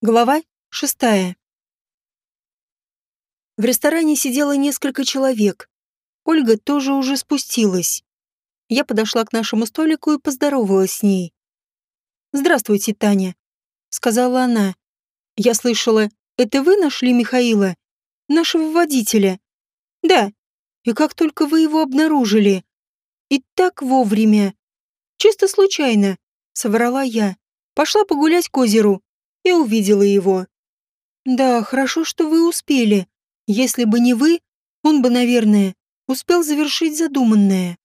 Глава шестая. В ресторане сидело несколько человек. Ольга тоже уже спустилась. Я подошла к нашему столику и поздоровалась с ней. «Здравствуйте, Таня», — сказала она. «Я слышала, это вы нашли Михаила, нашего водителя?» «Да. И как только вы его обнаружили?» «И так вовремя». «Чисто случайно», — соврала я. «Пошла погулять к озеру, и увидела его. Да, хорошо, что вы успели. Если бы не вы, он бы, наверное, успел завершить задуманное.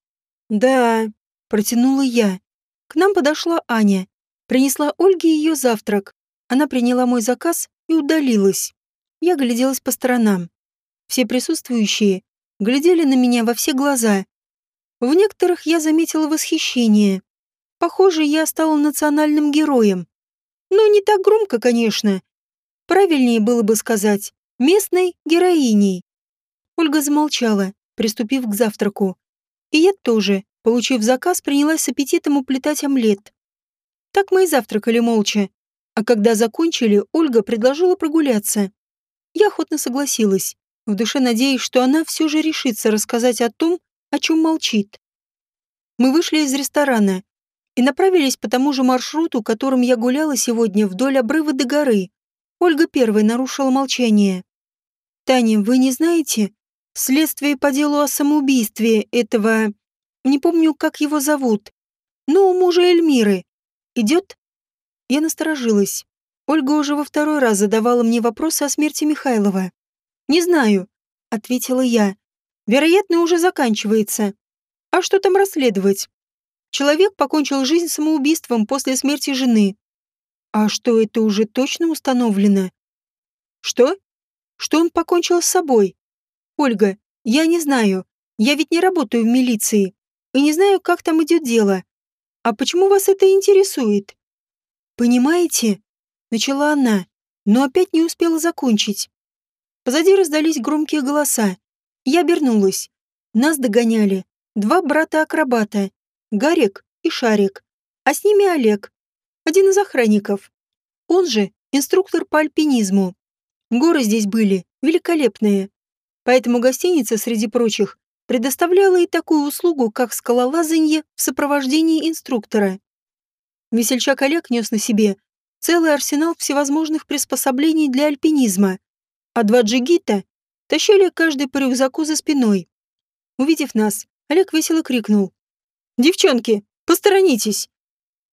Да, протянула я. К нам подошла Аня. Принесла Ольге ее завтрак. Она приняла мой заказ и удалилась. Я гляделась по сторонам. Все присутствующие глядели на меня во все глаза. В некоторых я заметила восхищение. Похоже, я стала национальным героем. Ну, не так громко, конечно. Правильнее было бы сказать «местной героиней». Ольга замолчала, приступив к завтраку. И я тоже, получив заказ, принялась с аппетитом уплетать омлет. Так мы и завтракали молча. А когда закончили, Ольга предложила прогуляться. Я охотно согласилась, в душе надеясь, что она все же решится рассказать о том, о чем молчит. Мы вышли из ресторана, и направились по тому же маршруту, которым я гуляла сегодня вдоль обрыва до горы. Ольга первой нарушила молчание. «Таня, вы не знаете? Следствие по делу о самоубийстве этого... Не помню, как его зовут. Ну, мужа Эльмиры. Идет?» Я насторожилась. Ольга уже во второй раз задавала мне вопросы о смерти Михайлова. «Не знаю», — ответила я. «Вероятно, уже заканчивается. А что там расследовать? Человек покончил жизнь самоубийством после смерти жены. А что это уже точно установлено? Что? Что он покончил с собой? Ольга, я не знаю. Я ведь не работаю в милиции. И не знаю, как там идет дело. А почему вас это интересует? Понимаете? Начала она, но опять не успела закончить. Позади раздались громкие голоса. Я обернулась. Нас догоняли. Два брата-акробата. Гарик и Шарик, а с ними Олег, один из охранников. Он же инструктор по альпинизму. Горы здесь были великолепные. Поэтому гостиница, среди прочих, предоставляла и такую услугу, как скалолазанье в сопровождении инструктора. Весельчак Олег нес на себе целый арсенал всевозможных приспособлений для альпинизма, а два джигита тащили каждый по рюкзаку за спиной. Увидев нас, Олег весело крикнул. «Девчонки, посторонитесь!»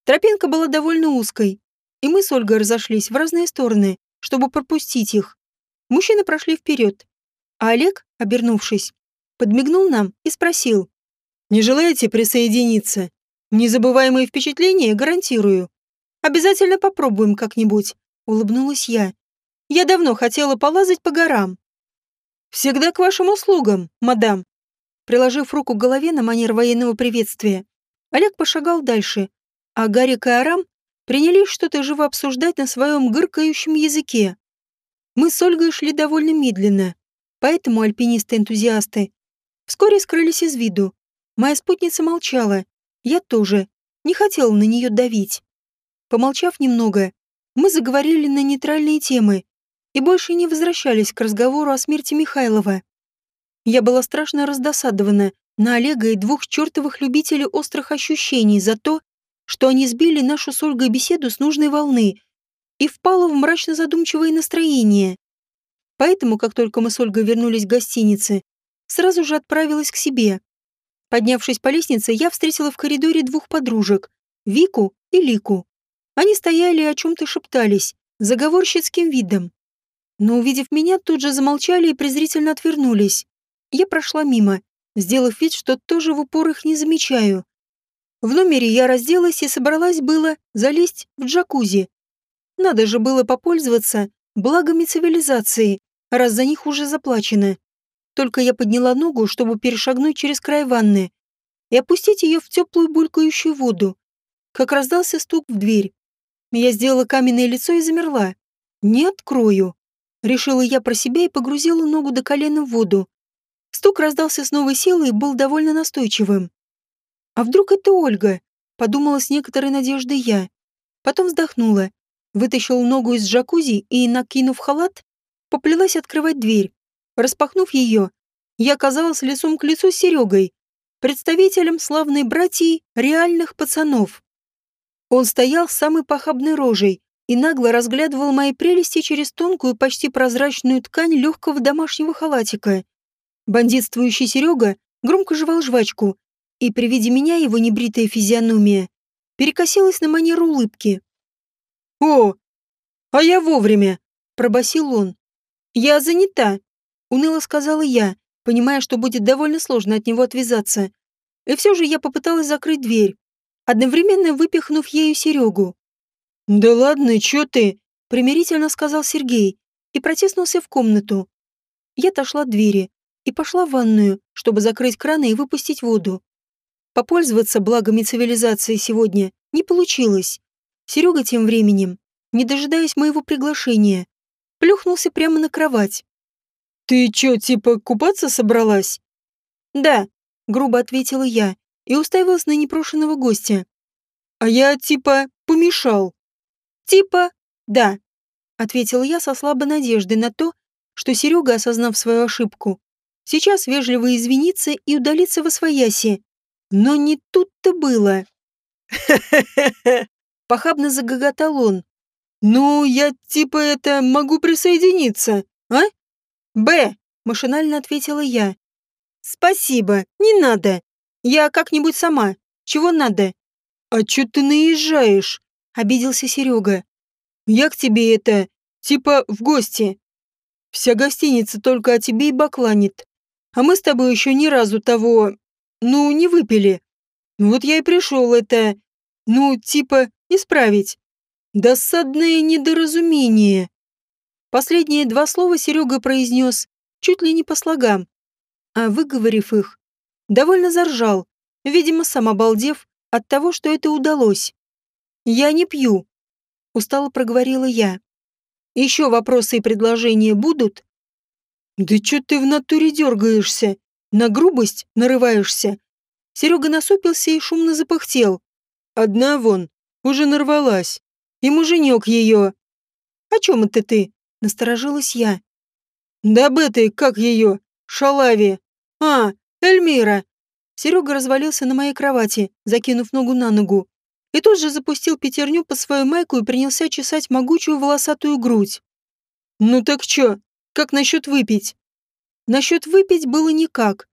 Тропинка была довольно узкой, и мы с Ольгой разошлись в разные стороны, чтобы пропустить их. Мужчины прошли вперед, а Олег, обернувшись, подмигнул нам и спросил. «Не желаете присоединиться? Незабываемые впечатления гарантирую. Обязательно попробуем как-нибудь», — улыбнулась я. «Я давно хотела полазать по горам». «Всегда к вашим услугам, мадам», Приложив руку к голове на манер военного приветствия, Олег пошагал дальше, а Гарик и Арам принялись что-то живо обсуждать на своем гыркающем языке. Мы с Ольгой шли довольно медленно, поэтому альпинисты-энтузиасты вскоре скрылись из виду. Моя спутница молчала, я тоже, не хотела на нее давить. Помолчав немного, мы заговорили на нейтральные темы и больше не возвращались к разговору о смерти Михайлова. Я была страшно раздосадована на Олега и двух чертовых любителей острых ощущений за то, что они сбили нашу с Ольгой беседу с нужной волны и впала в мрачно задумчивое настроение. Поэтому, как только мы с Ольгой вернулись к гостинице, сразу же отправилась к себе. Поднявшись по лестнице, я встретила в коридоре двух подружек, Вику и Лику. Они стояли и о чем-то шептались, заговорщицким видом. Но, увидев меня, тут же замолчали и презрительно отвернулись. Я прошла мимо, сделав вид, что тоже в упор их не замечаю. В номере я разделась и собралась было залезть в джакузи. Надо же было попользоваться благами цивилизации, раз за них уже заплачено. Только я подняла ногу, чтобы перешагнуть через край ванны и опустить ее в теплую булькающую воду, как раздался стук в дверь. Я сделала каменное лицо и замерла. «Не открою», — решила я про себя и погрузила ногу до колена в воду. Стук раздался с новой силой и был довольно настойчивым. «А вдруг это Ольга?» — подумала с некоторой надеждой я. Потом вздохнула. вытащил ногу из джакузи и, накинув халат, поплелась открывать дверь. Распахнув ее, я оказалась лицом к лицу с Серегой, представителем славной братьи реальных пацанов. Он стоял с самой похабной рожей и нагло разглядывал мои прелести через тонкую, почти прозрачную ткань легкого домашнего халатика. Бандитствующий Серега громко жевал жвачку, и при виде меня его небритая физиономия перекосилась на манеру улыбки. «О, а я вовремя!» – пробасил он. «Я занята», — уныло сказала я, понимая, что будет довольно сложно от него отвязаться. И все же я попыталась закрыть дверь, одновременно выпихнув ею Серегу. «Да ладно, чё ты?» — примирительно сказал Сергей и протиснулся в комнату. Я отошла от двери и пошла в ванную, чтобы закрыть краны и выпустить воду. Попользоваться благами цивилизации сегодня не получилось. Серега тем временем, не дожидаясь моего приглашения, плюхнулся прямо на кровать. «Ты чё, типа, купаться собралась?» «Да», — грубо ответила я и уставилась на непрошенного гостя. «А я, типа, помешал». «Типа, да», — ответила я со слабой надеждой на то, что Серега, осознав свою ошибку, сейчас вежливо извинится и удалится во свояси. Но не тут-то было. «Хе-хе-хе!» Похабно загоготал он, «Ну, я типа это могу присоединиться, а?» «Б», — машинально ответила я. «Спасибо, не надо. Я как-нибудь сама. Чего надо?» «А чё ты наезжаешь?» — обиделся Серега. «Я к тебе это, типа в гости. Вся гостиница только о тебе и бакланит. А мы с тобой еще ни разу того, ну, не выпили. Вот я и пришел это, ну, типа, исправить. Досадное недоразумение. Последние два слова Серега произнес чуть ли не по слогам, а выговорив их, довольно заржал, видимо, сам обалдев от того, что это удалось. «Я не пью», — устало проговорила я. «Еще вопросы и предложения будут?» «Да чё ты в натуре дергаешься? На грубость нарываешься?» Серега насупился и шумно запыхтел. «Одна вон, уже нарвалась. И муженек ее. О чем это ты? Насторожилась я. Да об этой, как ее? Шалави. А, Эльмира. Серега развалился на моей кровати, закинув ногу на ногу. И тут же запустил пятерню по свою майку и принялся чесать могучую волосатую грудь. «Ну так чё, как насчет выпить?» Насчет выпить было никак.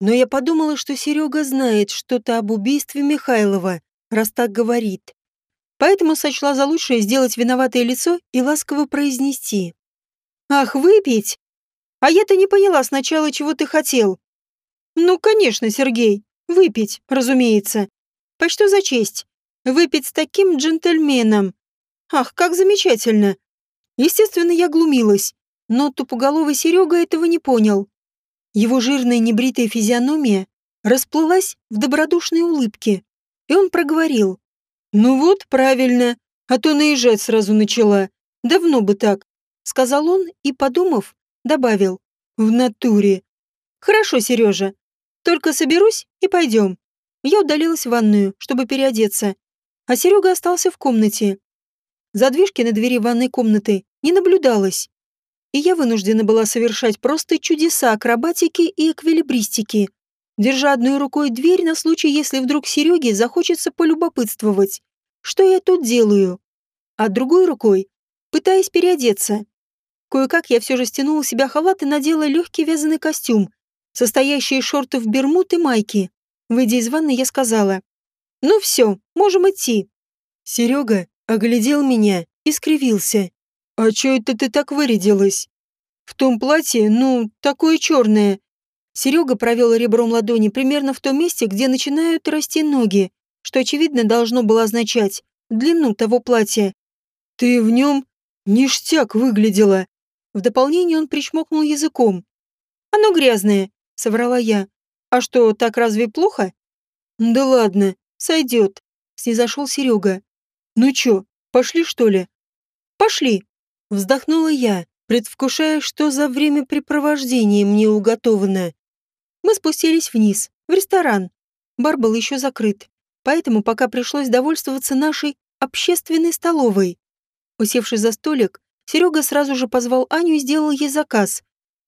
Но я подумала, что Серега знает что-то об убийстве Михайлова, раз так говорит поэтому сочла за лучшее сделать виноватое лицо и ласково произнести. «Ах, выпить? А я-то не поняла сначала, чего ты хотел». «Ну, конечно, Сергей, выпить, разумеется. Почту за честь. Выпить с таким джентльменом. Ах, как замечательно!» Естественно, я глумилась, но тупоголовый Серега этого не понял. Его жирная небритая физиономия расплылась в добродушной улыбке, и он проговорил. «Ну вот, правильно, а то наезжать сразу начала. Давно бы так», — сказал он и, подумав, добавил. «В натуре». «Хорошо, Сережа. Только соберусь и пойдем». Я удалилась в ванную, чтобы переодеться, а Серега остался в комнате. Задвижки на двери ванной комнаты не наблюдалось, и я вынуждена была совершать просто чудеса акробатики и эквилибристики держа одной рукой дверь на случай, если вдруг Сереге захочется полюбопытствовать, что я тут делаю, а другой рукой пытаясь переодеться. Кое-как я все же стянула себя халат и надела легкий вязаный костюм, состоящий из шортов бермуд и майки. Выйдя из ванны, я сказала, «Ну все, можем идти». Серега оглядел меня и скривился. «А чё это ты так вырядилась? В том платье, ну, такое черное, Серега провел ребром ладони примерно в том месте, где начинают расти ноги, что, очевидно, должно было означать длину того платья. «Ты в нем ништяк выглядела!» В дополнение он причмокнул языком. «Оно грязное», — соврала я. «А что, так разве плохо?» «Да ладно, сойдет», — снизошел Серега. «Ну чё, пошли, что ли?» «Пошли», — вздохнула я, предвкушая, что за времяпрепровождение мне уготовано. Мы спустились вниз, в ресторан. Бар был еще закрыт, поэтому пока пришлось довольствоваться нашей общественной столовой. Усевшись за столик, Серега сразу же позвал Аню и сделал ей заказ.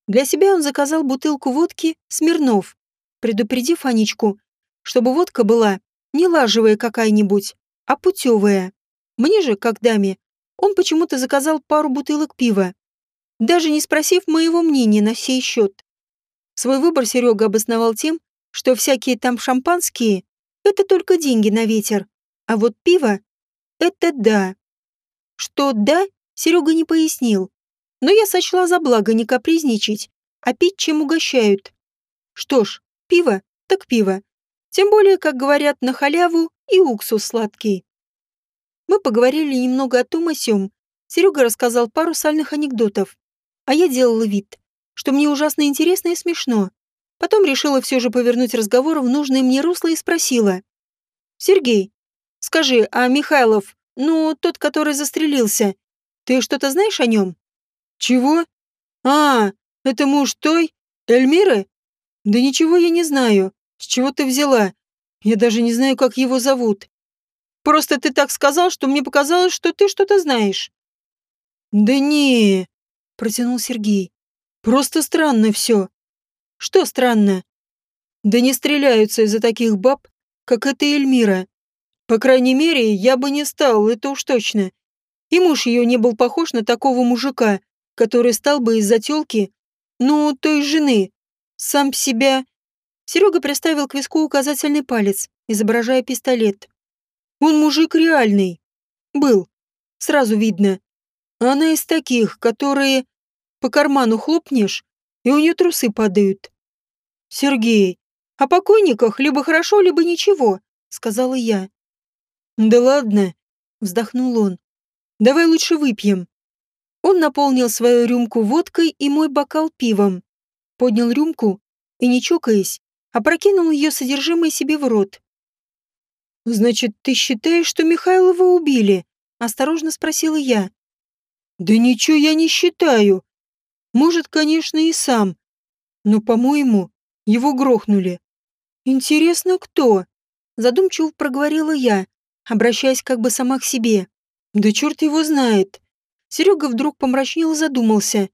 Для себя он заказал бутылку водки «Смирнов», предупредив Анечку, чтобы водка была не лажевая какая-нибудь, а путевая. Мне же, как даме, он почему-то заказал пару бутылок пива, даже не спросив моего мнения на сей счет. Свой выбор Серега обосновал тем, что всякие там шампанские — это только деньги на ветер, а вот пиво — это да. Что да, Серега не пояснил, но я сочла за благо не капризничать, а пить чем угощают. Что ж, пиво так пиво. Тем более, как говорят, на халяву и уксус сладкий. Мы поговорили немного о том о сём. Серега рассказал пару сальных анекдотов, а я делала вид, что мне ужасно интересно и смешно. Потом решила все же повернуть разговор в нужное мне русло и спросила. «Сергей, скажи, а Михайлов, ну, тот, который застрелился, ты что-то знаешь о нем?» «Чего? А, это муж той? Эльмиры? Да ничего я не знаю. С чего ты взяла? Я даже не знаю, как его зовут. Просто ты так сказал, что мне показалось, что ты что-то знаешь». «Да не, протянул Сергей. Просто странно все. Что странно? Да не стреляются из-за таких баб, как эта Эльмира. По крайней мере, я бы не стал, это уж точно. И муж ее не был похож на такого мужика, который стал бы из-за тёлки, ну, той жены, сам себя... Серега приставил к виску указательный палец, изображая пистолет. Он мужик реальный. Был. Сразу видно. Она из таких, которые по карману хлопнешь, и у нее трусы падают. Сергей, о покойниках либо хорошо, либо ничего, сказала я. Да ладно, вздохнул он. Давай лучше выпьем. Он наполнил свою рюмку водкой и мой бокал пивом. Поднял рюмку и, не чокаясь, опрокинул ее содержимое себе в рот. «Значит, ты считаешь, что Михайлова убили?» – осторожно спросила я. «Да ничего я не считаю», может, конечно, и сам. Но, по-моему, его грохнули. Интересно, кто? Задумчиво проговорила я, обращаясь как бы сама к себе. Да черт его знает. Серега вдруг помрачнел и задумался.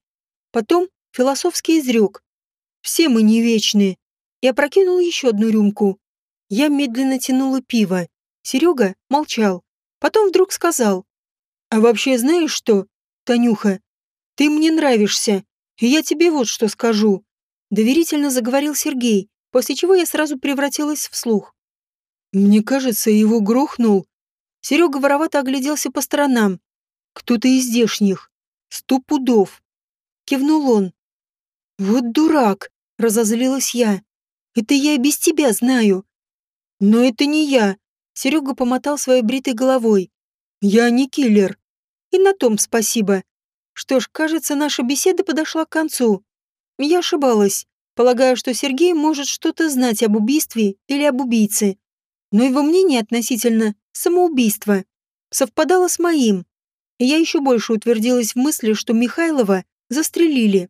Потом философски изрек. Все мы не вечные. И опрокинул еще одну рюмку. Я медленно тянула пиво. Серега молчал. Потом вдруг сказал. А вообще знаешь что, Танюха, ты мне нравишься. И я тебе вот что скажу. Доверительно заговорил Сергей, после чего я сразу превратилась в слух. Мне кажется, его грохнул. Серега воровато огляделся по сторонам. Кто-то из здешних. Сто пудов. Кивнул он. Вот дурак, разозлилась я. Это я без тебя знаю. Но это не я. Серега помотал своей бритой головой. Я не киллер. И на том спасибо. Что ж, кажется, наша беседа подошла к концу. Я ошибалась, полагая, что Сергей может что-то знать об убийстве или об убийце. Но его мнение относительно самоубийства совпадало с моим. И я еще больше утвердилась в мысли, что Михайлова застрелили.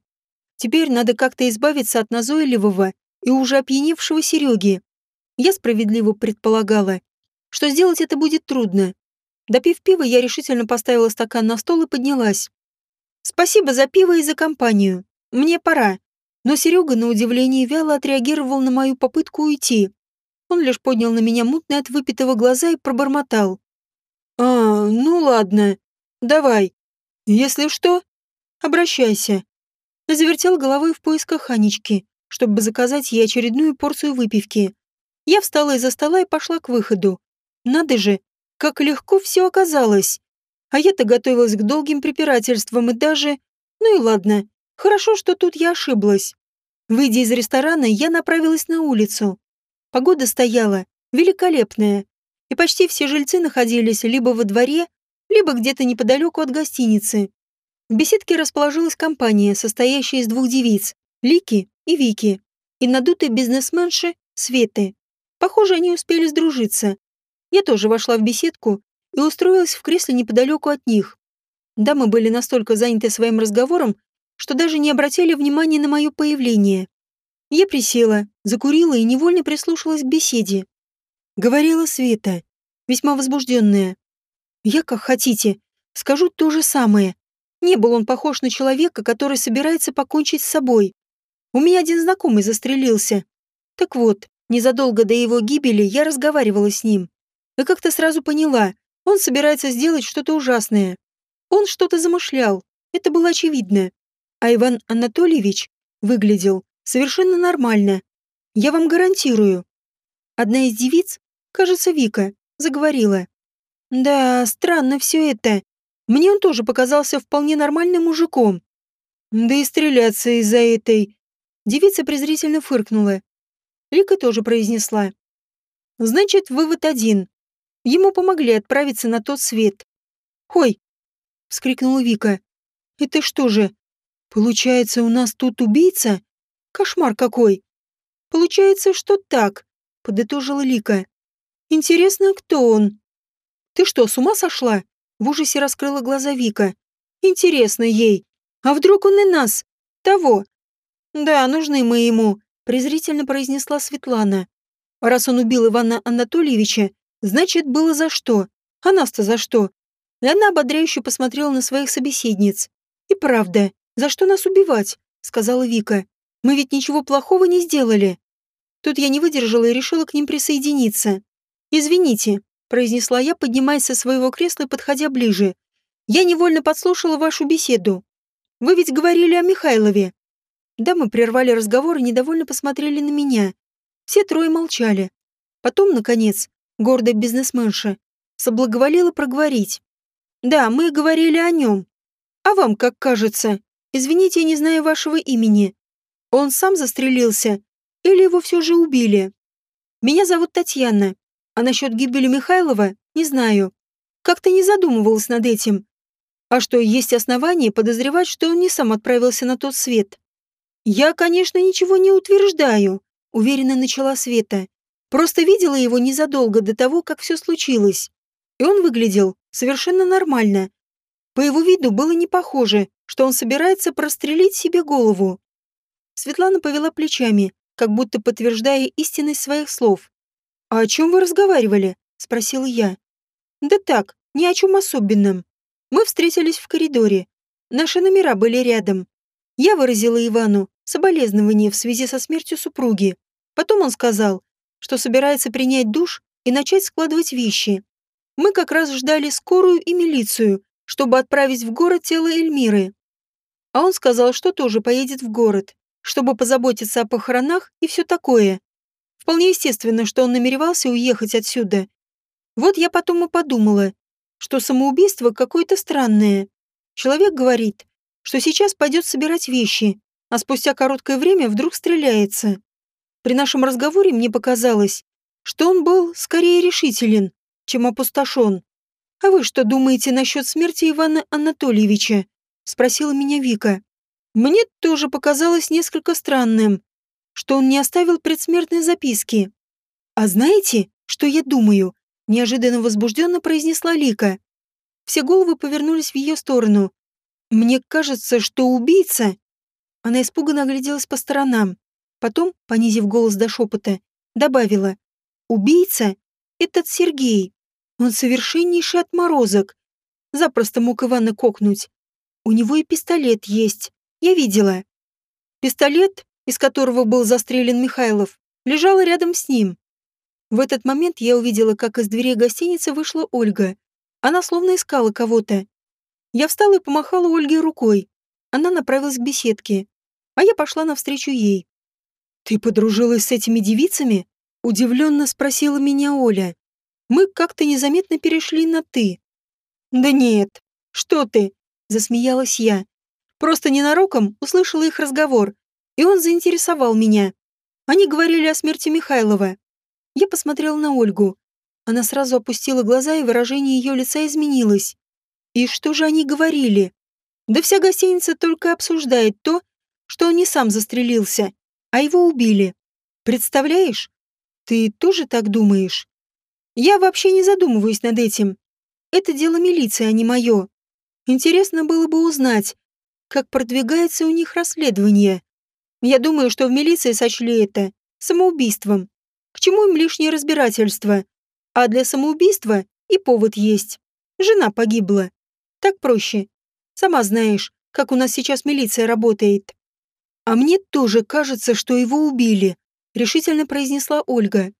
Теперь надо как-то избавиться от назойливого и уже опьяневшего Сереги. Я справедливо предполагала, что сделать это будет трудно. Допив пива, я решительно поставила стакан на стол и поднялась. Спасибо за пиво и за компанию. Мне пора. Но Серега, на удивление, вяло отреагировал на мою попытку уйти. Он лишь поднял на меня мутные от выпитого глаза и пробормотал. «А, ну ладно. Давай. Если что, обращайся». Завертел головой в поисках Анечки, чтобы заказать ей очередную порцию выпивки. Я встала из-за стола и пошла к выходу. Надо же, как легко все оказалось. А я-то готовилась к долгим препирательствам и даже... Ну и ладно. Хорошо, что тут я ошиблась. Выйдя из ресторана, я направилась на улицу. Погода стояла, великолепная. И почти все жильцы находились либо во дворе, либо где-то неподалеку от гостиницы. В беседке расположилась компания, состоящая из двух девиц – Лики и Вики, и надутой бизнесменши Светы. Похоже, они успели сдружиться. Я тоже вошла в беседку и устроилась в кресле неподалеку от них. Дамы были настолько заняты своим разговором, что даже не обратили внимания на мое появление. Я присела, закурила и невольно прислушалась к беседе. Говорила Света, весьма возбужденная. «Я как хотите. Скажу то же самое. Не был он похож на человека, который собирается покончить с собой. У меня один знакомый застрелился. Так вот, незадолго до его гибели я разговаривала с ним. И как-то сразу поняла, он собирается сделать что-то ужасное. Он что-то замышлял, это было очевидно. А Иван Анатольевич выглядел совершенно нормально. Я вам гарантирую. Одна из девиц, кажется, Вика, заговорила. Да, странно все это. Мне он тоже показался вполне нормальным мужиком. Да и стреляться из-за этой... Девица презрительно фыркнула. Вика тоже произнесла. Значит, вывод один. Ему помогли отправиться на тот свет. «Ой!» — вскрикнула Вика. «Это что же? Получается, у нас тут убийца? Кошмар какой!» «Получается, что так», — подытожила Лика. «Интересно, кто он?» «Ты что, с ума сошла?» В ужасе раскрыла глаза Вика. «Интересно ей. А вдруг он и нас? Того?» «Да, нужны мы ему», — презрительно произнесла Светлана. «Раз он убил Ивана Анатольевича, значит, было за что. А нас-то за что?» И она ободряюще посмотрела на своих собеседниц. «И правда, за что нас убивать?» — сказала Вика. «Мы ведь ничего плохого не сделали». Тут я не выдержала и решила к ним присоединиться. «Извините», — произнесла я, поднимаясь со своего кресла и подходя ближе. «Я невольно подслушала вашу беседу. Вы ведь говорили о Михайлове». Да, мы прервали разговор и недовольно посмотрели на меня. Все трое молчали. Потом, наконец, гордая бизнесменша соблаговолила проговорить. «Да, мы говорили о нем. А вам как кажется? Извините, я не знаю вашего имени. Он сам застрелился или его все же убили? Меня зовут Татьяна. А насчет гибели Михайлова не знаю. Как-то не задумывалась над этим. А что, есть основания подозревать, что он не сам отправился на тот свет? Я, конечно, ничего не утверждаю, уверенно начала Света. Просто видела его незадолго до того, как все случилось. И он выглядел совершенно нормально. По его виду было не похоже, что он собирается прострелить себе голову. Светлана повела плечами, как будто подтверждая истинность своих слов. «А о чем вы разговаривали?» — спросил я. «Да так, ни о чем особенном. Мы встретились в коридоре. Наши номера были рядом. Я выразила Ивану соболезнование в связи со смертью супруги. Потом он сказал, что собирается принять душ и начать складывать вещи. Мы как раз ждали скорую и милицию, чтобы отправить в город тело Эльмиры. А он сказал, что тоже поедет в город, чтобы позаботиться о похоронах и все такое. Вполне естественно, что он намеревался уехать отсюда. Вот я потом и подумала, что самоубийство какое-то странное. Человек говорит, что сейчас пойдет собирать вещи, а спустя короткое время вдруг стреляется. При нашем разговоре мне показалось, что он был скорее решителен, чем опустошен. «А вы что думаете насчет смерти Ивана Анатольевича?» — спросила меня Вика. Мне тоже показалось несколько странным, что он не оставил предсмертной записки. «А знаете, что я думаю?» – неожиданно возбужденно произнесла Лика. Все головы повернулись в ее сторону. «Мне кажется, что убийца...» Она испуганно огляделась по сторонам. Потом, понизив голос до шепота, добавила. «Убийца — этот Сергей. Он совершеннейший отморозок. Запросто мог Ивана кокнуть. У него и пистолет есть. Я видела. Пистолет из которого был застрелен Михайлов, лежала рядом с ним. В этот момент я увидела, как из дверей гостиницы вышла Ольга. Она словно искала кого-то. Я встала и помахала Ольге рукой. Она направилась к беседке, а я пошла навстречу ей. «Ты подружилась с этими девицами?» — удивленно спросила меня Оля. Мы как-то незаметно перешли на «ты». «Да нет, что ты?» — засмеялась я. Просто ненароком услышала их разговор и он заинтересовал меня. Они говорили о смерти Михайлова. Я посмотрел на Ольгу. Она сразу опустила глаза, и выражение ее лица изменилось. И что же они говорили? Да вся гостиница только обсуждает то, что он не сам застрелился, а его убили. Представляешь? Ты тоже так думаешь? Я вообще не задумываюсь над этим. Это дело милиции, а не мое. Интересно было бы узнать, как продвигается у них расследование. Я думаю, что в милиции сочли это самоубийством. К чему им лишнее разбирательство? А для самоубийства и повод есть. Жена погибла. Так проще. Сама знаешь, как у нас сейчас милиция работает. А мне тоже кажется, что его убили, решительно произнесла Ольга.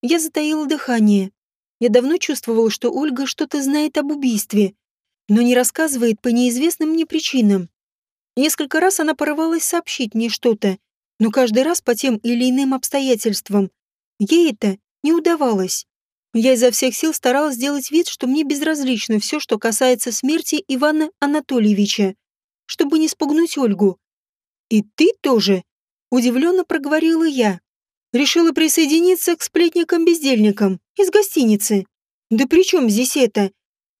Я затаила дыхание. Я давно чувствовала, что Ольга что-то знает об убийстве, но не рассказывает по неизвестным мне причинам. Несколько раз она порывалась сообщить мне что-то, но каждый раз по тем или иным обстоятельствам. Ей это не удавалось. Я изо всех сил старалась сделать вид, что мне безразлично все, что касается смерти Ивана Анатольевича, чтобы не спугнуть Ольгу. «И ты тоже?» – удивленно проговорила я. Решила присоединиться к сплетникам-бездельникам из гостиницы. Да при чем здесь это?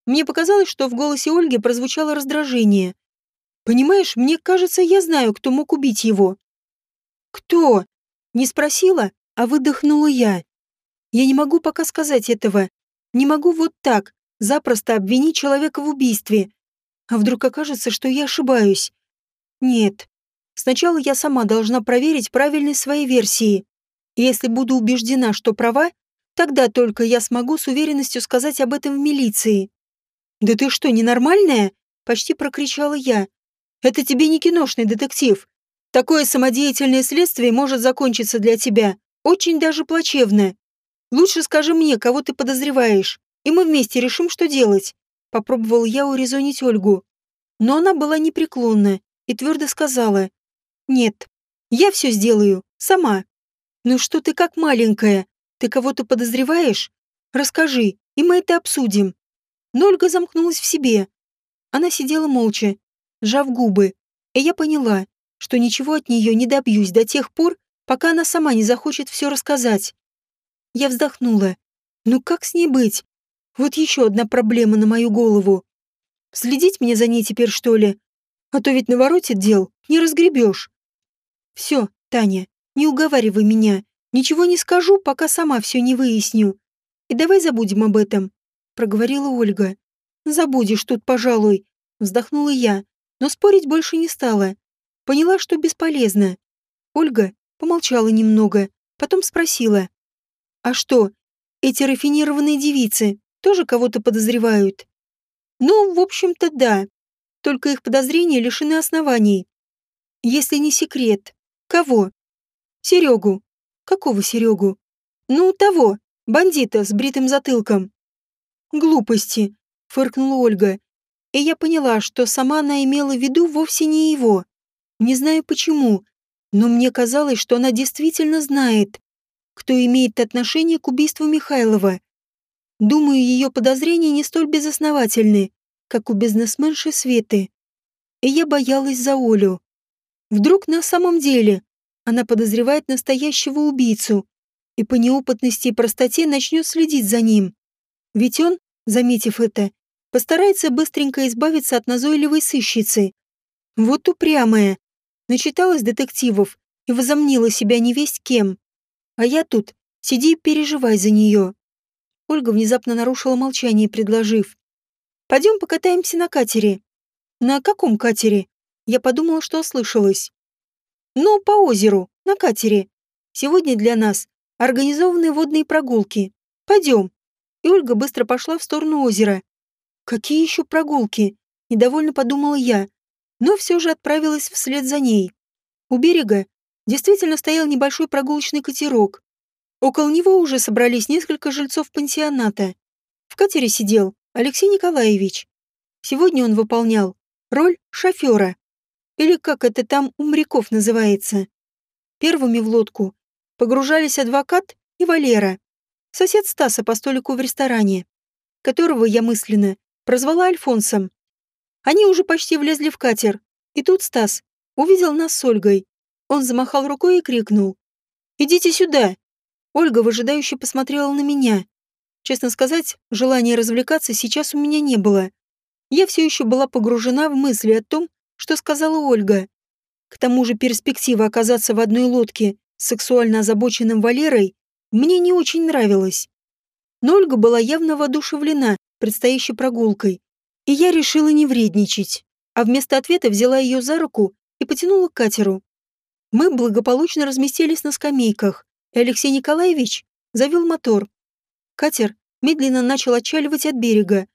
Мне показалось, что в голосе Ольги прозвучало раздражение. Понимаешь, мне кажется, я знаю, кто мог убить его. Кто? Не спросила, а выдохнула я. Я не могу пока сказать этого. Не могу вот так, запросто обвинить человека в убийстве. А вдруг окажется, что я ошибаюсь? Нет. Сначала я сама должна проверить правильность своей версии. Если буду убеждена, что права, тогда только я смогу с уверенностью сказать об этом в милиции. «Да ты что, ненормальная?» — почти прокричала я. «Это тебе не киношный детектив. Такое самодеятельное следствие может закончиться для тебя очень даже плачевно. Лучше скажи мне, кого ты подозреваешь, и мы вместе решим, что делать. Попробовал я урезонить Ольгу. Но она была непреклонна и твердо сказала. Нет, я все сделаю, сама. Ну что ты как маленькая? Ты кого-то подозреваешь? Расскажи, и мы это обсудим. Но Ольга замкнулась в себе. Она сидела молча, сжав губы, и я поняла, что ничего от нее не добьюсь до тех пор, пока она сама не захочет все рассказать. Я вздохнула. Ну как с ней быть? Вот еще одна проблема на мою голову. Следить мне за ней теперь, что ли? А то ведь наворотит дел, не разгребешь. Все, Таня, не уговаривай меня. Ничего не скажу, пока сама все не выясню. И давай забудем об этом, проговорила Ольга. Забудешь тут, пожалуй, вздохнула я, но спорить больше не стала. Поняла, что бесполезно. Ольга помолчала немного, потом спросила. «А что, эти рафинированные девицы тоже кого-то подозревают?» «Ну, в общем-то, да. Только их подозрения лишены оснований. Если не секрет. Кого?» «Серегу». «Какого Серегу?» «Ну, того, бандита с бритым затылком». «Глупости», — фыркнула Ольга. И я поняла, что сама она имела в виду вовсе не его. Не знаю почему, но мне казалось, что она действительно знает, кто имеет отношение к убийству Михайлова. Думаю, ее подозрения не столь безосновательны, как у бизнесменши Светы. И я боялась за Олю. Вдруг на самом деле она подозревает настоящего убийцу и по неопытности и простоте начнет следить за ним. Ведь он, заметив это, постарается быстренько избавиться от назойливой сыщицы. Вот упрямая, начиталась детективов и возомнила себя невесть кем. А я тут, сиди и переживай за нее. Ольга внезапно нарушила молчание, предложив. «Пойдем покатаемся на катере». «На каком катере?» Я подумала, что ослышалась. «Ну, по озеру, на катере. Сегодня для нас организованы водные прогулки. Пойдем». И Ольга быстро пошла в сторону озера. «Какие еще прогулки?» Недовольно подумала я, но все же отправилась вслед за ней. У берега действительно стоял небольшой прогулочный катерок. Около него уже собрались несколько жильцов пансионата. В катере сидел Алексей Николаевич. Сегодня он выполнял роль шофера. Или как это там у моряков называется. Первыми в лодку погружались адвокат и Валера, сосед Стаса по столику в ресторане, которого я мысленно прозвала Альфонсом. Они уже почти влезли в катер, и тут Стас увидел нас с Ольгой. Он замахал рукой и крикнул. «Идите сюда!» Ольга выжидающе посмотрела на меня. Честно сказать, желания развлекаться сейчас у меня не было. Я все еще была погружена в мысли о том, что сказала Ольга. К тому же перспектива оказаться в одной лодке с сексуально озабоченным Валерой мне не очень нравилась. Но Ольга была явно воодушевлена предстоящей прогулкой и я решила не вредничать, а вместо ответа взяла ее за руку и потянула к катеру. Мы благополучно разместились на скамейках, и Алексей Николаевич завел мотор. Катер медленно начал отчаливать от берега,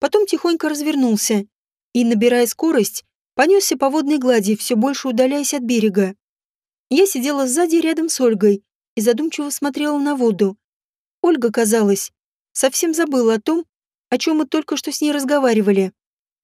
потом тихонько развернулся и, набирая скорость, понесся по водной глади, все больше удаляясь от берега. Я сидела сзади рядом с Ольгой и задумчиво смотрела на воду. Ольга, казалось, совсем забыла о том, о чем мы только что с ней разговаривали.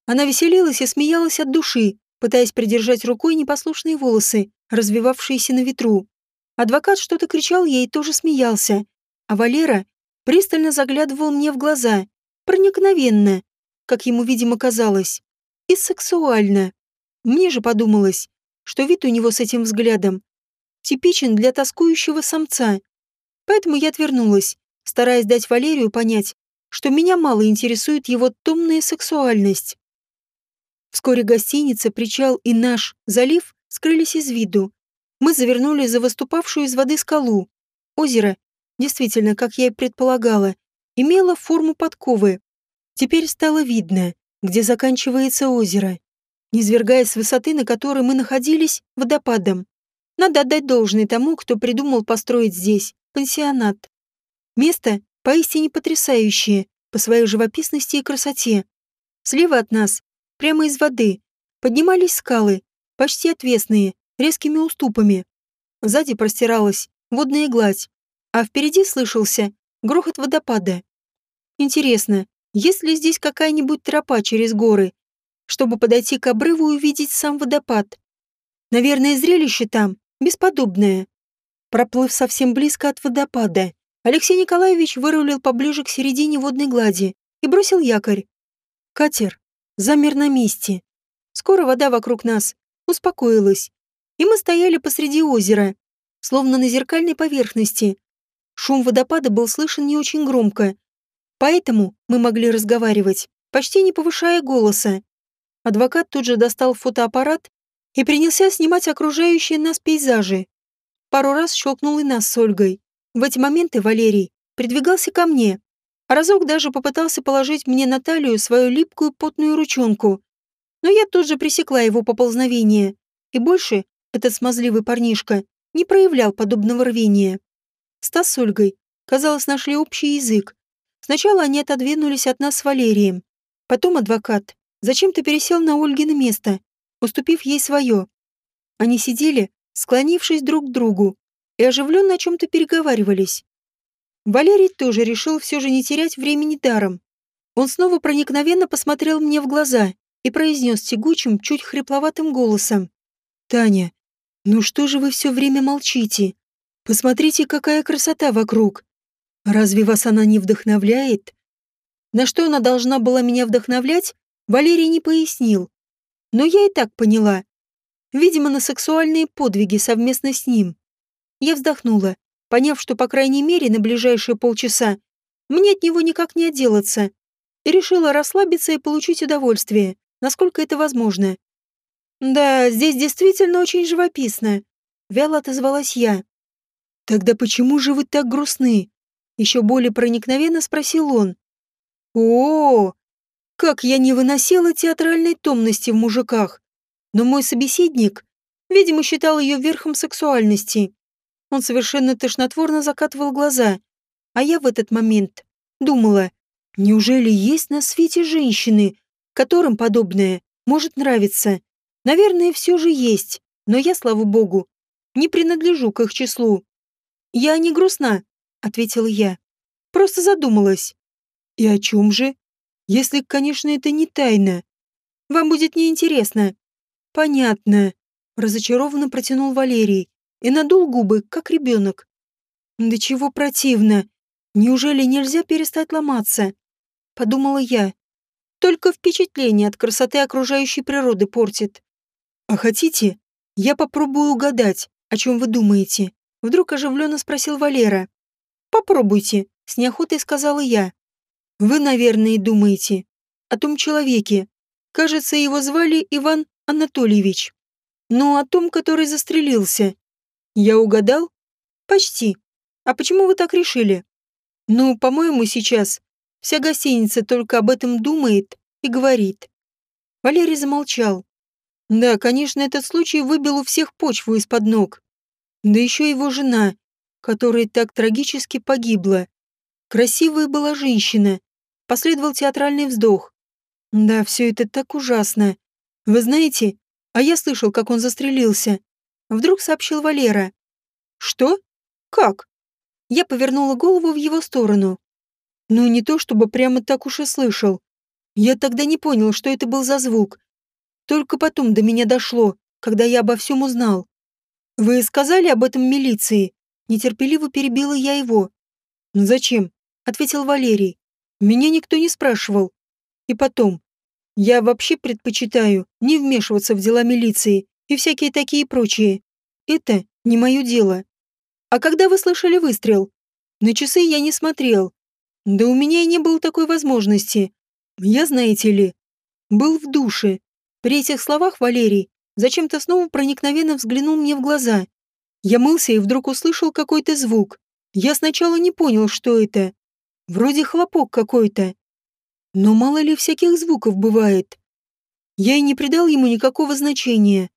Она веселилась и смеялась от души, пытаясь придержать рукой непослушные волосы, развивавшиеся на ветру. Адвокат что-то кричал ей и тоже смеялся, а Валера пристально заглядывал мне в глаза, проникновенно, как ему, видимо, казалось, и сексуально. Мне же подумалось, что вид у него с этим взглядом типичен для тоскующего самца. Поэтому я отвернулась, стараясь дать Валерию понять, что меня мало интересует его томная сексуальность. Вскоре гостиница, причал и наш залив скрылись из виду. Мы завернули за выступавшую из воды скалу. Озеро, действительно, как я и предполагала, имело форму подковы. Теперь стало видно, где заканчивается озеро, низвергая с высоты, на которой мы находились, водопадом. Надо отдать должное тому, кто придумал построить здесь пансионат. Место поистине потрясающее по своей живописности и красоте. Слева от нас, прямо из воды, поднимались скалы, почти отвесные, резкими уступами. Сзади простиралась водная гладь, а впереди слышался грохот водопада. Интересно, есть ли здесь какая-нибудь тропа через горы, чтобы подойти к обрыву и увидеть сам водопад? Наверное, зрелище там бесподобное. Проплыв совсем близко от водопада, Алексей Николаевич вырулил поближе к середине водной глади и бросил якорь. Катер замер на месте. Скоро вода вокруг нас успокоилась, и мы стояли посреди озера, словно на зеркальной поверхности. Шум водопада был слышен не очень громко, поэтому мы могли разговаривать, почти не повышая голоса. Адвокат тут же достал фотоаппарат и принялся снимать окружающие нас пейзажи. Пару раз щелкнул и нас с Ольгой. В эти моменты Валерий придвигался ко мне, а разок даже попытался положить мне на талию свою липкую потную ручонку. Но я тут же пресекла его поползновение, и больше этот смазливый парнишка не проявлял подобного рвения. Стас с Ольгой, казалось, нашли общий язык. Сначала они отодвинулись от нас с Валерием. Потом адвокат зачем-то пересел на Ольгино место, уступив ей свое. Они сидели, склонившись друг к другу, и оживленно о чем-то переговаривались. Валерий тоже решил все же не терять времени даром. Он снова проникновенно посмотрел мне в глаза и произнес тягучим, чуть хрипловатым голосом. «Таня, ну что же вы все время молчите? Посмотрите, какая красота вокруг. Разве вас она не вдохновляет?» На что она должна была меня вдохновлять, Валерий не пояснил. Но я и так поняла. Видимо, на сексуальные подвиги совместно с ним. Я вздохнула, поняв, что, по крайней мере, на ближайшие полчаса мне от него никак не отделаться, и решила расслабиться и получить удовольствие, насколько это возможно. «Да, здесь действительно очень живописно», — вяло отозвалась я. «Тогда почему же вы так грустны?» Еще более проникновенно спросил он. «О, как я не выносила театральной томности в мужиках! Но мой собеседник, видимо, считал ее верхом сексуальности. Он совершенно тошнотворно закатывал глаза, а я в этот момент думала, неужели есть на свете женщины, которым подобное может нравиться? Наверное, все же есть, но я, слава богу, не принадлежу к их числу. «Я не грустна», — ответила я. «Просто задумалась». «И о чем же? Если, конечно, это не тайна. Вам будет неинтересно». «Понятно», — разочарованно протянул Валерий и надул губы, как ребенок. «Да чего противно! Неужели нельзя перестать ломаться?» Подумала я. Только впечатление от красоты окружающей природы портит. «А хотите, я попробую угадать, о чем вы думаете?» Вдруг оживленно спросил Валера. «Попробуйте», — с неохотой сказала я. «Вы, наверное, думаете о том человеке. Кажется, его звали Иван Анатольевич. Ну, о том, который застрелился. Я угадал? Почти. А почему вы так решили? Ну, по-моему, сейчас вся гостиница только об этом думает и говорит. Валерий замолчал. Да, конечно, этот случай выбил у всех почву из-под ног. Да еще его жена, которая так трагически погибла. Красивая была женщина. Последовал театральный вздох. Да, все это так ужасно. Вы знаете, а я слышал, как он застрелился. Вдруг сообщил Валера. Что? Как? Я повернула голову в его сторону. Ну, не то чтобы прямо так уж и слышал. Я тогда не понял, что это был за звук. Только потом до меня дошло, когда я обо всем узнал. Вы сказали об этом милиции? Нетерпеливо перебила я его. «Зачем?» — ответил Валерий. «Меня никто не спрашивал. И потом, я вообще предпочитаю не вмешиваться в дела милиции и всякие такие прочие. Это не мое дело. А когда вы слышали выстрел? На часы я не смотрел. Да у меня и не было такой возможности. Я, знаете ли, был в душе. При этих словах Валерий зачем-то снова проникновенно взглянул мне в глаза. Я мылся и вдруг услышал какой-то звук. Я сначала не понял, что это. Вроде хлопок какой-то. Но мало ли всяких звуков бывает. Я и не придал ему никакого значения.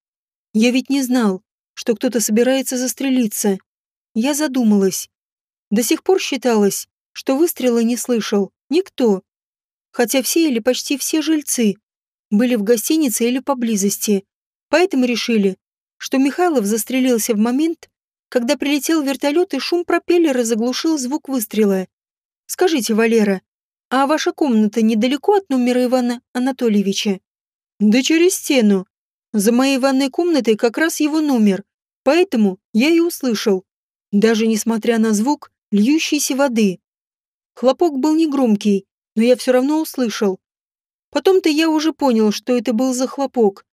Я ведь не знал, что кто-то собирается застрелиться. Я задумалась. До сих пор считалось, что выстрела не слышал никто. Хотя все или почти все жильцы были в гостинице или поблизости. Поэтому решили, что Михайлов застрелился в момент, когда прилетел вертолет и шум пропеллера заглушил звук выстрела. Скажите, Валера, а ваша комната недалеко от номера Ивана Анатольевича? Да через стену. За моей ванной комнатой как раз его номер, поэтому я и услышал. Даже несмотря на звук льющейся воды. Хлопок был негромкий, но я все равно услышал. Потом-то я уже понял, что это был за хлопок.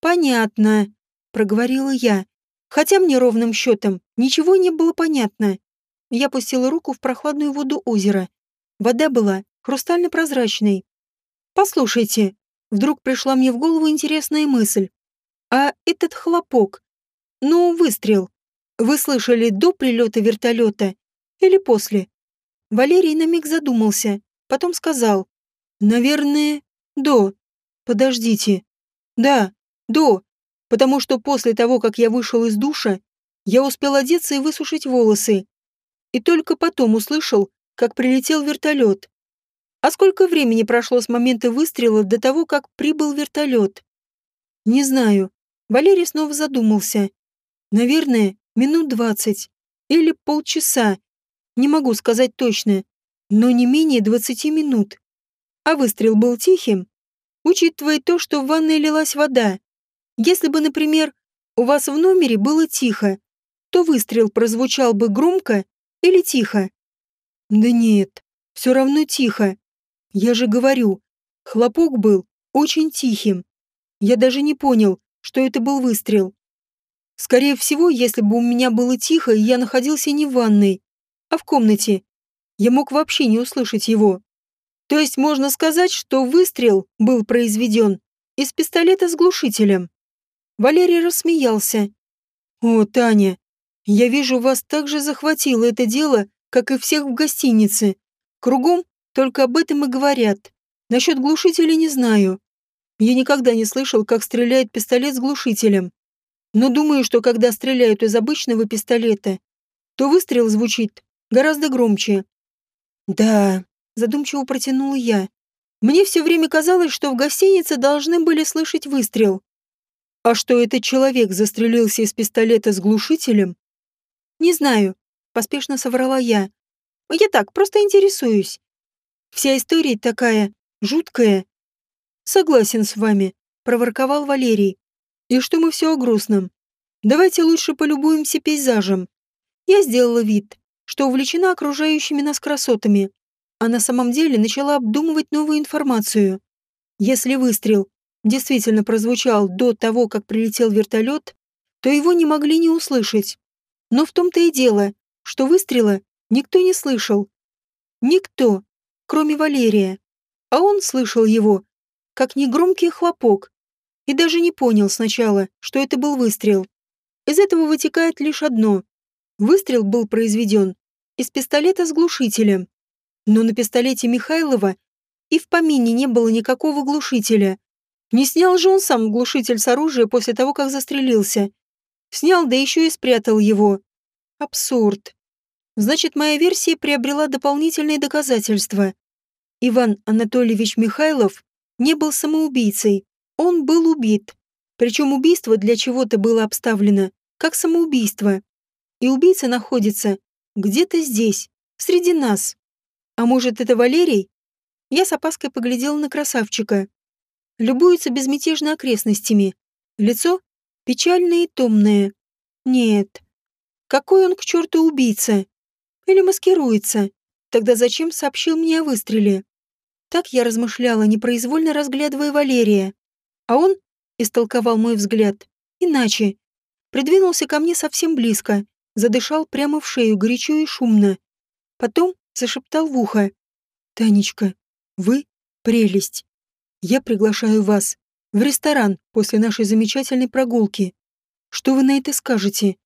«Понятно», — проговорила я, хотя мне ровным счетом ничего не было понятно. Я пустила руку в прохладную воду озера. Вода была хрустально-прозрачной. «Послушайте», — вдруг пришла мне в голову интересная мысль. «А этот хлопок? Ну, выстрел. Вы слышали до прилета вертолета или после?» Валерий на миг задумался, потом сказал. «Наверное, до. Подождите. Да, до. Потому что после того, как я вышел из душа, я успел одеться и высушить волосы и только потом услышал, как прилетел вертолет. А сколько времени прошло с момента выстрела до того, как прибыл вертолет? Не знаю. Валерий снова задумался. Наверное, минут двадцать. Или полчаса. Не могу сказать точно. Но не менее двадцати минут. А выстрел был тихим. Учитывая то, что в ванной лилась вода. Если бы, например, у вас в номере было тихо, то выстрел прозвучал бы громко или тихо? Да нет, все равно тихо. Я же говорю, хлопок был очень тихим. Я даже не понял, что это был выстрел. Скорее всего, если бы у меня было тихо, и я находился не в ванной, а в комнате, я мог вообще не услышать его. То есть можно сказать, что выстрел был произведен из пистолета с глушителем. Валерий рассмеялся. «О, Таня, я вижу, вас так же захватило это дело, как и всех в гостинице. Кругом только об этом и говорят. Насчет глушителя не знаю. Я никогда не слышал, как стреляет пистолет с глушителем. Но думаю, что когда стреляют из обычного пистолета, то выстрел звучит гораздо громче. Да, задумчиво протянула я. Мне все время казалось, что в гостинице должны были слышать выстрел. А что этот человек застрелился из пистолета с глушителем, «Не знаю», — поспешно соврала я. «Я так, просто интересуюсь. Вся история такая, жуткая». «Согласен с вами», — проворковал Валерий. «И что мы все о грустном? Давайте лучше полюбуемся пейзажем». Я сделала вид, что увлечена окружающими нас красотами, а на самом деле начала обдумывать новую информацию. Если выстрел действительно прозвучал до того, как прилетел вертолет, то его не могли не услышать. Но в том-то и дело, что выстрела никто не слышал. Никто, кроме Валерия. А он слышал его, как негромкий хлопок, и даже не понял сначала, что это был выстрел. Из этого вытекает лишь одно. Выстрел был произведен из пистолета с глушителем. Но на пистолете Михайлова и в помине не было никакого глушителя. Не снял же он сам глушитель с оружия после того, как застрелился. Снял, да еще и спрятал его. Абсурд. Значит, моя версия приобрела дополнительные доказательства. Иван Анатольевич Михайлов не был самоубийцей. Он был убит. Причем убийство для чего-то было обставлено, как самоубийство. И убийца находится где-то здесь, среди нас. А может, это Валерий? Я с опаской поглядела на красавчика. Любуется безмятежно окрестностями. Лицо печальное и томное. Нет. Какой он к черту убийца? Или маскируется? Тогда зачем сообщил мне о выстреле? Так я размышляла, непроизвольно разглядывая Валерия. А он истолковал мой взгляд. Иначе. Придвинулся ко мне совсем близко, задышал прямо в шею, горячо и шумно. Потом зашептал в ухо. «Танечка, вы — прелесть. Я приглашаю вас в ресторан после нашей замечательной прогулки. Что вы на это скажете?»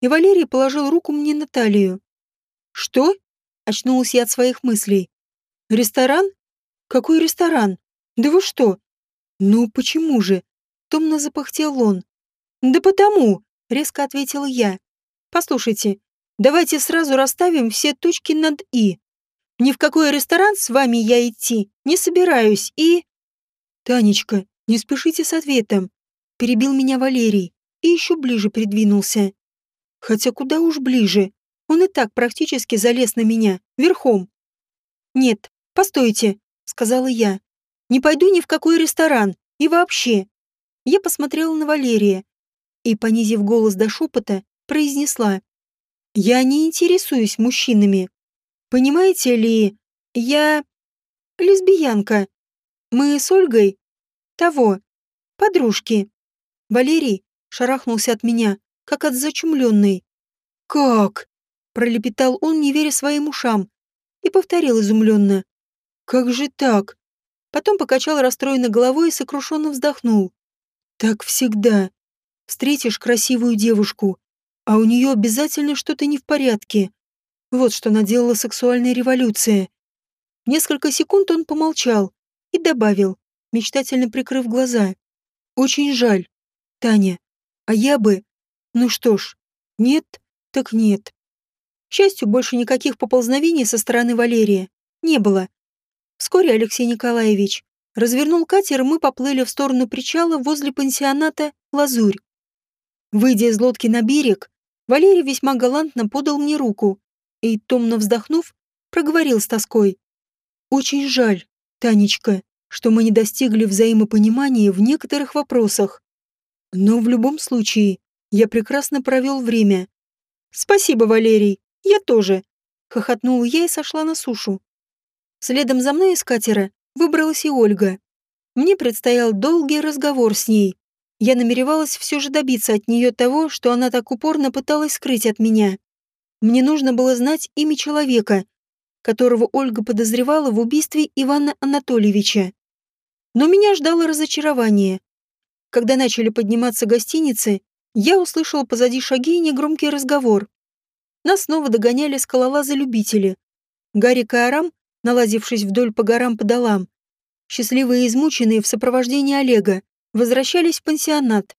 И Валерий положил руку мне на талию. «Что?» — очнулась я от своих мыслей. «Ресторан? Какой ресторан? Да вы что? Ну почему же? Томно запахтел он. Да потому, резко ответила я. Послушайте, давайте сразу расставим все точки над «и». Ни в какой ресторан с вами я идти не собираюсь и... Танечка, не спешите с ответом. Перебил меня Валерий и еще ближе придвинулся. Хотя куда уж ближе. Он и так практически залез на меня, верхом. Нет, постойте, сказала я. «Не пойду ни в какой ресторан. И вообще». Я посмотрела на Валерия и, понизив голос до шепота, произнесла. «Я не интересуюсь мужчинами. Понимаете ли, я... лесбиянка. Мы с Ольгой... того... подружки». Валерий шарахнулся от меня, как от зачумленной. «Как?» — пролепетал он, не веря своим ушам, и повторил изумленно. Как же так? Потом покачал расстроенно головой и сокрушенно вздохнул. Так всегда. Встретишь красивую девушку, а у нее обязательно что-то не в порядке. Вот что наделала сексуальная революция. Несколько секунд он помолчал и добавил, мечтательно прикрыв глаза. Очень жаль, Таня. А я бы... Ну что ж, нет, так нет. К счастью, больше никаких поползновений со стороны Валерия не было. Вскоре Алексей Николаевич развернул катер, и мы поплыли в сторону причала возле пансионата «Лазурь». Выйдя из лодки на берег, Валерий весьма галантно подал мне руку и, томно вздохнув, проговорил с тоской. «Очень жаль, Танечка, что мы не достигли взаимопонимания в некоторых вопросах. Но в любом случае, я прекрасно провел время. Спасибо, Валерий, я тоже», — хохотнула я и сошла на сушу. Следом за мной из катера выбралась и Ольга. Мне предстоял долгий разговор с ней. Я намеревалась все же добиться от нее того, что она так упорно пыталась скрыть от меня. Мне нужно было знать имя человека, которого Ольга подозревала в убийстве Ивана Анатольевича. Но меня ждало разочарование. Когда начали подниматься гостиницы, я услышал позади шаги и негромкий разговор. Нас снова догоняли скалолазы-любители. Гарик и Арам налазившись вдоль по горам по долам. Счастливые и измученные в сопровождении Олега возвращались в пансионат.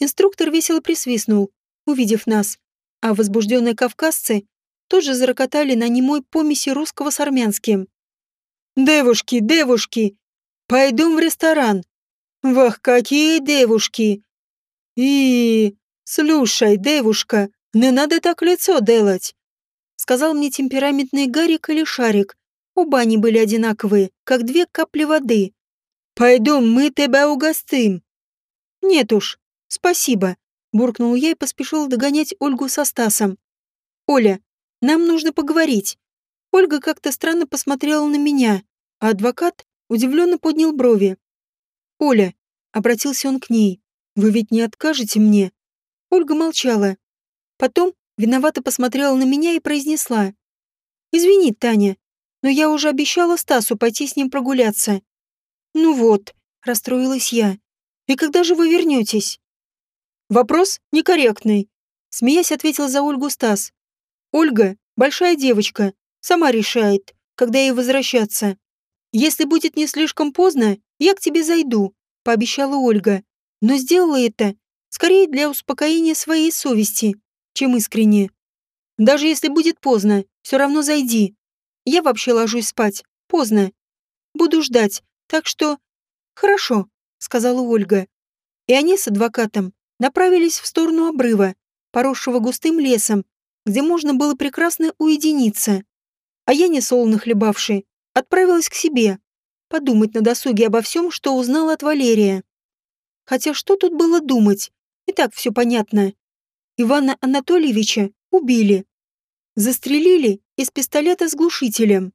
Инструктор весело присвистнул, увидев нас, а возбужденные кавказцы тоже зарокотали на немой помеси русского с армянским. «Девушки, девушки! Пойдем в ресторан! Вах, какие девушки! И, слушай, девушка, не надо так лицо делать!» Сказал мне темпераментный Гарик или Шарик, Оба они были одинаковые, как две капли воды. «Пойдем, мы тебя угостим». «Нет уж, спасибо», — буркнул я и поспешил догонять Ольгу со Стасом. «Оля, нам нужно поговорить». Ольга как-то странно посмотрела на меня, а адвокат удивленно поднял брови. «Оля», — обратился он к ней, — «вы ведь не откажете мне?» Ольга молчала. Потом виновато посмотрела на меня и произнесла. «Извини, Таня, но я уже обещала Стасу пойти с ним прогуляться. Ну вот, расстроилась я. И когда же вы вернетесь? Вопрос некорректный. Смеясь, ответил за Ольгу Стас. Ольга – большая девочка, сама решает, когда ей возвращаться. Если будет не слишком поздно, я к тебе зайду, пообещала Ольга. Но сделала это скорее для успокоения своей совести, чем искренне. Даже если будет поздно, все равно зайди. Я вообще ложусь спать. Поздно. Буду ждать. Так что... «Хорошо», — сказала Ольга. И они с адвокатом направились в сторону обрыва, поросшего густым лесом, где можно было прекрасно уединиться. А я, несолоно хлебавший, отправилась к себе, подумать на досуге обо всем, что узнала от Валерия. Хотя что тут было думать? И так все понятно. Ивана Анатольевича убили. Застрелили из пистолета с глушителем.